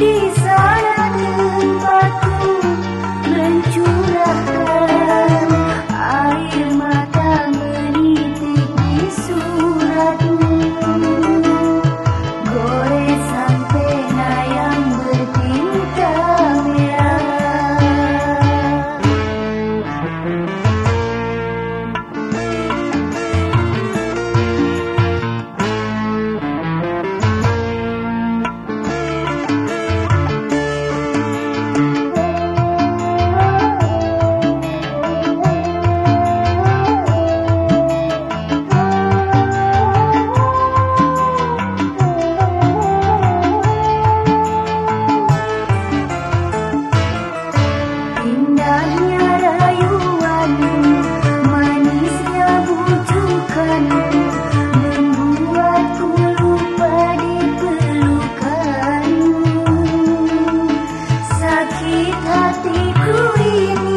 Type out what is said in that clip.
Please. Hallelujah.